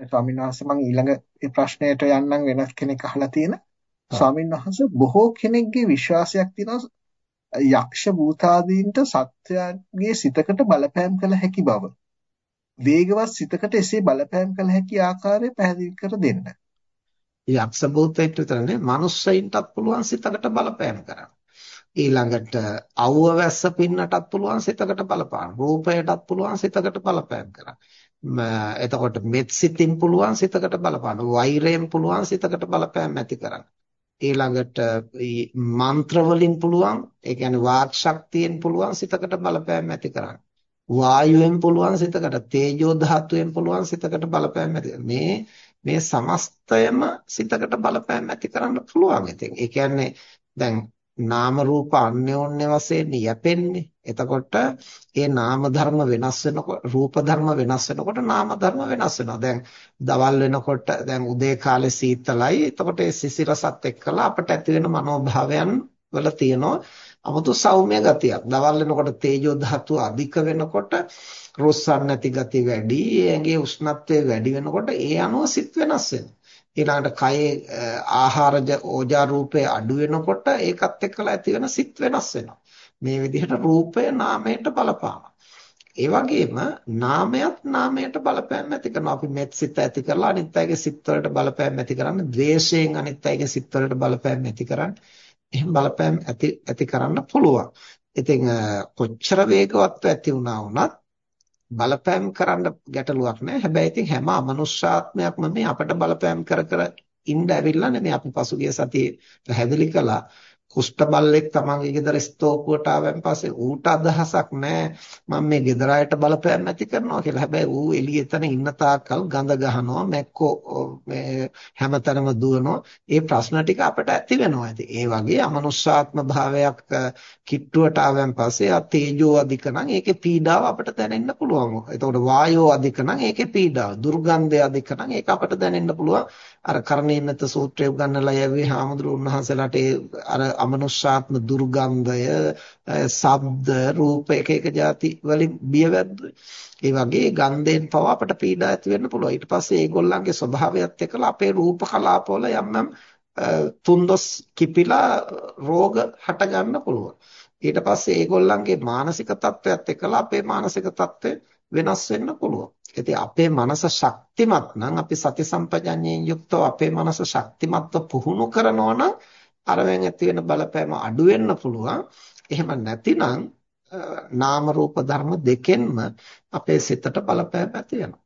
ස්වාමීන් වහන්සේ මම ඊළඟ ප්‍රශ්නයට යන්නම් වෙනස් කෙනෙක් අහලා තියෙන ස්වාමීන් වහන්සේ බොහෝ කෙනෙක්ගේ විශ්වාසයක් තියෙනවා යක්ෂ භූතාදීන්ට සත්‍යයේ සිතකට බලපෑම් කළ හැකි බව. වේගවත් සිතකට එසේ බලපෑම් කළ හැකි ආකාරය පැහැදිලි කර දෙන්න. යක්ෂ භූතයට විතරනේ මනුස්සයින්ටත් පුළුවන් සිතකට බලපෑම් කරන්න. ඊළඟට අවුව වැස්ස පින්නටත් පුළුවන් සිතකට බලපාන. රූපයටත් පුළුවන් සිතකට බලපෑම් කරන්න. එතකොට මෙත් සිතින් පුළුවන් සිතකට බලපාන. වෛරයෙන් පුළුවන් සිතකට බලපෑම් ඇති කරන්න ඊළඟට මන්ත්‍ර වලින් පුළුවන් ඒ කියන්නේ වාක් ශක්තියෙන් පුළුවන් සිතකට බලපෑම් ඇති කරන්න වායුවෙන් පුළුවන් සිතකට තේජෝ ධාතුවෙන් පුළුවන් සිතකට බලපෑම් ඇති මේ මේ සමස්තයම සිතකට බලපෑම් ඇති කරන්න පුළුවන් ඉතින්. ඒ කියන්නේ දැන් නාම රූප අන්‍යෝන්‍ය වශයෙන් යැපෙන්නේ. එතකොට ඒ නාම ධර්ම වෙනස් වෙනකොට රූප ධර්ම වෙනස් වෙනකොට නාම ධර්ම වෙනස් වෙනවා. දැන් දවල් වෙනකොට දැන් උදේ කාලේ සීතලයි. එතකොට ඒ සිසිරසත් එක්කලා අපට ඇති වෙන මනෝභාවයන් වල තියෙනවා 아무තු සෞම්‍ය ගතියක්. දවල් වෙනකොට තේජෝ ධාතුව අධික වෙනකොට රොස්සන් නැති ගති වැඩි. ඇඟේ උෂ්ණත්වය වැඩි වෙනකොට ඒ අනුව සිත් වෙනස් වෙනවා. ඊළඟට කයේ ආහාරජ ඕජා රූපේ අඩු වෙනකොට ඒකත් එක්කලා ඇති වෙන සිත් වෙනස් වෙනවා. මේ විදිහට රූපය නාමයට බලපානවා. ඒ වගේම නාමයක් නාමයට බලපෑම් ඇති කරනවා. අපි මෙත් සිත් ඇති කරලා අනිත් අයගේ සිත් වලට බලපෑම් ඇති කරන්නේ, ද්වේෂයෙන් අනිත් අයගේ සිත් වලට බලපෑම් ඇති කරන්නේ. එහෙම බලපෑම් ඇති ඇති කරන්න පුළුවන්. ඉතින් කොච්චර වේගවත්ව ඇති වුණා වුණත් බලපෑම් කරන්න ගැටලුවක් නැහැ. හැබැයි ඉතින් හැම අමනුෂ්‍යාත්මයක්ම මේ අපට බලපෑම් කර කර ඉන්න ඇවිල්ලා නෙමෙයි අපි පසුගිය සතියේ පැහැදිලි කළා. කුෂ්ඨ බල්ලෙක් තමන්ගේ ගෙදර ස්තෝපුවට ආවන් පස්සේ ඌට අදහසක් නැහැ මම මේ ගෙදර අයට බලපෑම් ඇති කරනවා කියලා. හැබැයි ඌ එළිය එතන ඉන්න තාක්කල් ගඳ ගහනවා මැක්කෝ මේ හැමතැනම දුවනවා. ඒ ප්‍රශ්න ටික අපිට ඇති වෙනවා. ඉතින් ඒ වගේ අමනුෂ්‍යාත්ම භාවයක් කිට්ටුවට ආවන් පස්සේ ආ තේජෝ අධික නම් ඒකේ පීඩාව අපිට දැනෙන්න පුළුවන්. එතකොට වායෝ අධික නම් ඒකේ පීඩාව. දුර්ගන්ධය අධික නම් ඒක අපිට දැනෙන්න පුළුවන්. අර කරණීයමෙත සූත්‍රය උගන්වලා යවි හාමුදුරුවෝ උන්වහන්සේලාට අර අමනුෂ්‍යාත්ම දුර්ගන්ධය, ශබ්ද, රූප එක එක જાති වලින් බියවැද්දුයි. ඒ වගේ ගන්ධයෙන් පව අපට පීඩා ඇති වෙන්න පුළුවන්. ඊට පස්සේ ඒගොල්ලන්ගේ ස්වභාවයත් එක්කලා අපේ රූප කලාපවල යම් යම් තුන්දොස් කිපිලා රෝග හට ගන්න පුළුවන්. ඊට පස්සේ ඒගොල්ලන්ගේ මානසික තත්ත්වයක් එක්කලා අපේ මානසික තත්ත්වය වෙනස් වෙන්න පුළුවන්. ඉතින් අපේ මනස ශක්තිමත් නම් අපි සති සම්පජඤ්ඤයෙන් යුක්තව අපේ මනස ශක්තිමත්ව පුහුණු කරනවා නම් අරවෙන් ඇති වෙන බලපෑම අඩු වෙන්න පුළුවන්. එහෙම නැතිනම් නාම රූප ධර්ම දෙකෙන්ම අපේ සිතට බලපෑම ඇති වෙනවා.